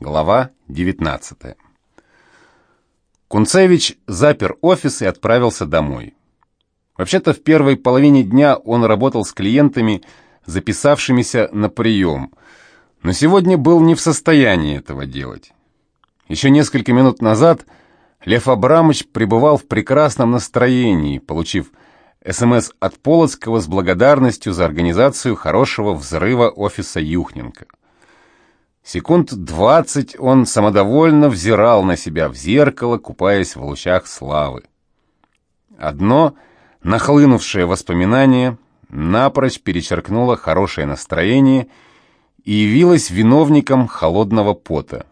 Глава 19 Кунцевич запер офис и отправился домой. Вообще-то в первой половине дня он работал с клиентами, записавшимися на прием, но сегодня был не в состоянии этого делать. Еще несколько минут назад Лев Абрамович пребывал в прекрасном настроении, получив СМС от Полоцкого с благодарностью за организацию хорошего взрыва офиса Юхненко. Секунд двадцать он самодовольно взирал на себя в зеркало, купаясь в лучах славы. Одно, нахлынувшее воспоминание, напрочь перечеркнуло хорошее настроение и явилось виновником холодного пота.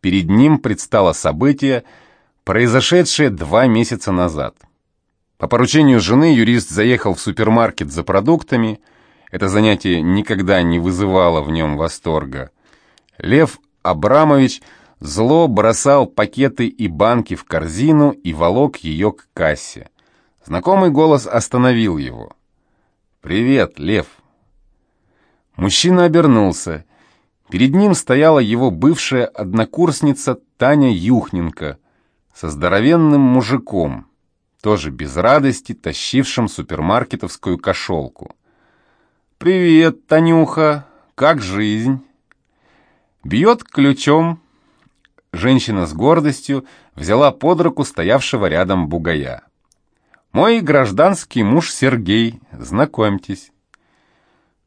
Перед ним предстало событие, произошедшее два месяца назад. По поручению жены юрист заехал в супермаркет за продуктами. Это занятие никогда не вызывало в нем восторга. Лев Абрамович зло бросал пакеты и банки в корзину и волок ее к кассе. Знакомый голос остановил его. «Привет, Лев!» Мужчина обернулся. Перед ним стояла его бывшая однокурсница Таня Юхненко со здоровенным мужиком, тоже без радости, тащившим супермаркетовскую кошелку. «Привет, Танюха! Как жизнь?» Бьет ключом. Женщина с гордостью взяла под руку стоявшего рядом бугая. «Мой гражданский муж Сергей, знакомьтесь».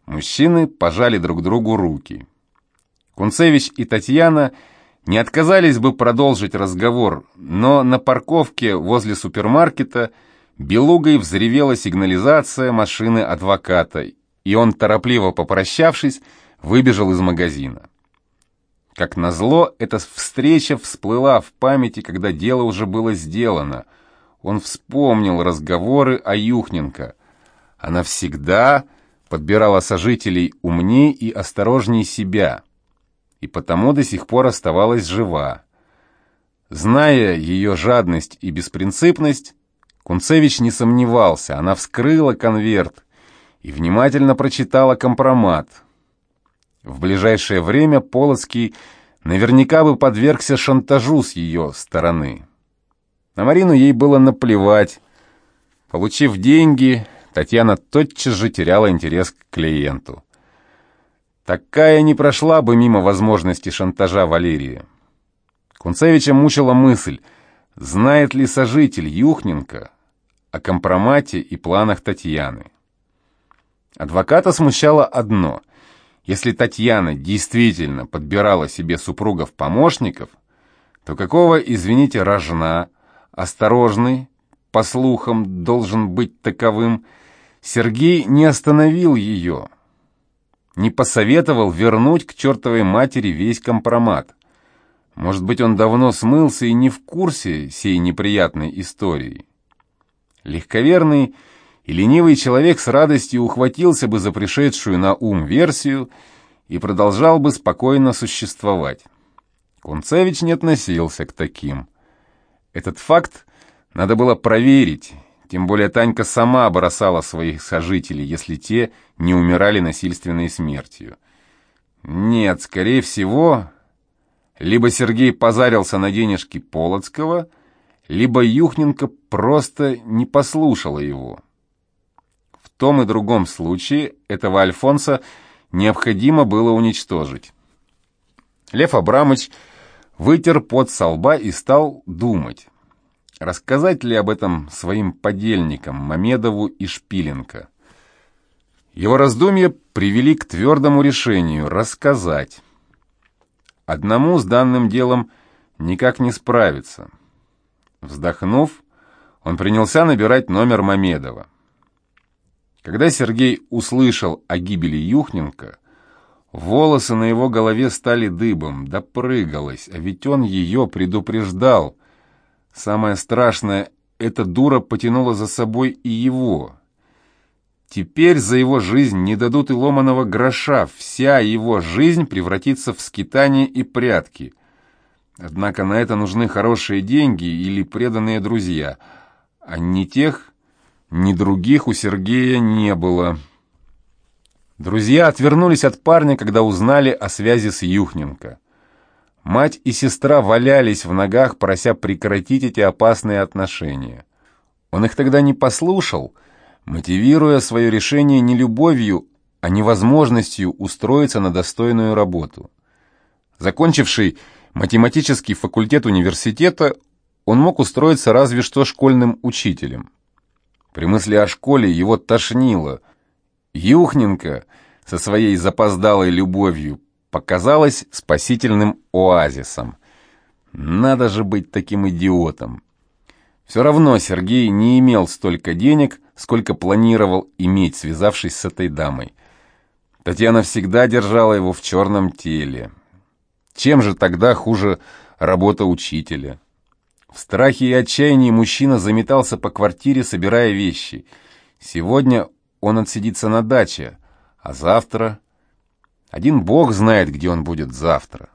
Мужчины пожали друг другу руки. Кунцевич и Татьяна не отказались бы продолжить разговор, но на парковке возле супермаркета белугой взревела сигнализация машины адвоката, и он, торопливо попрощавшись, выбежал из магазина. Как назло, эта встреча всплыла в памяти, когда дело уже было сделано. Он вспомнил разговоры о Юхненко. Она всегда подбирала сожителей умней и осторожней себя, и потому до сих пор оставалась жива. Зная ее жадность и беспринципность, Кунцевич не сомневался, она вскрыла конверт и внимательно прочитала компромат — в ближайшее время Полоцкий наверняка бы подвергся шантажу с ее стороны. На Марину ей было наплевать. Получив деньги, Татьяна тотчас же теряла интерес к клиенту. Такая не прошла бы мимо возможности шантажа Валерии. Кунцевича мучила мысль, знает ли сожитель Юхненко о компромате и планах Татьяны. Адвоката смущало одно — если Татьяна действительно подбирала себе супругов-помощников, то какого, извините, рожна, осторожный, по слухам, должен быть таковым, Сергей не остановил ее, не посоветовал вернуть к чертовой матери весь компромат. Может быть, он давно смылся и не в курсе сей неприятной истории. Легковерный и ленивый человек с радостью ухватился бы за пришедшую на ум версию и продолжал бы спокойно существовать. Кунцевич не относился к таким. Этот факт надо было проверить, тем более Танька сама бросала своих сожителей, если те не умирали насильственной смертью. Нет, скорее всего, либо Сергей позарился на денежки Полоцкого, либо Юхненко просто не послушала его том и другом случае этого Альфонса необходимо было уничтожить. Лев Абрамович вытер пот со лба и стал думать, рассказать ли об этом своим подельникам Мамедову и Шпиленко. Его раздумья привели к твердому решению рассказать. Одному с данным делом никак не справиться. Вздохнув, он принялся набирать номер Мамедова. Когда Сергей услышал о гибели Юхненко, волосы на его голове стали дыбом, допрыгалась, а ведь он ее предупреждал. Самое страшное, эта дура потянула за собой и его. Теперь за его жизнь не дадут и ломаного гроша, вся его жизнь превратится в скитание и прятки. Однако на это нужны хорошие деньги или преданные друзья, а не тех, ни других у Сергея не было. Друзья отвернулись от парня, когда узнали о связи с Юхненко. Мать и сестра валялись в ногах, прося прекратить эти опасные отношения. Он их тогда не послушал, мотивируя свое решение не любовью, а невозможностью устроиться на достойную работу. Закончивший математический факультет университета, он мог устроиться разве что школьным учителем. При мысли о школе его тошнило. Юхненко со своей запоздалой любовью показалась спасительным оазисом. Надо же быть таким идиотом. Все равно Сергей не имел столько денег, сколько планировал иметь, связавшись с этой дамой. Татьяна всегда держала его в черном теле. Чем же тогда хуже работа учителя? В страхе и отчаянии мужчина заметался по квартире, собирая вещи. Сегодня он отсидится на даче, а завтра... Один бог знает, где он будет завтра.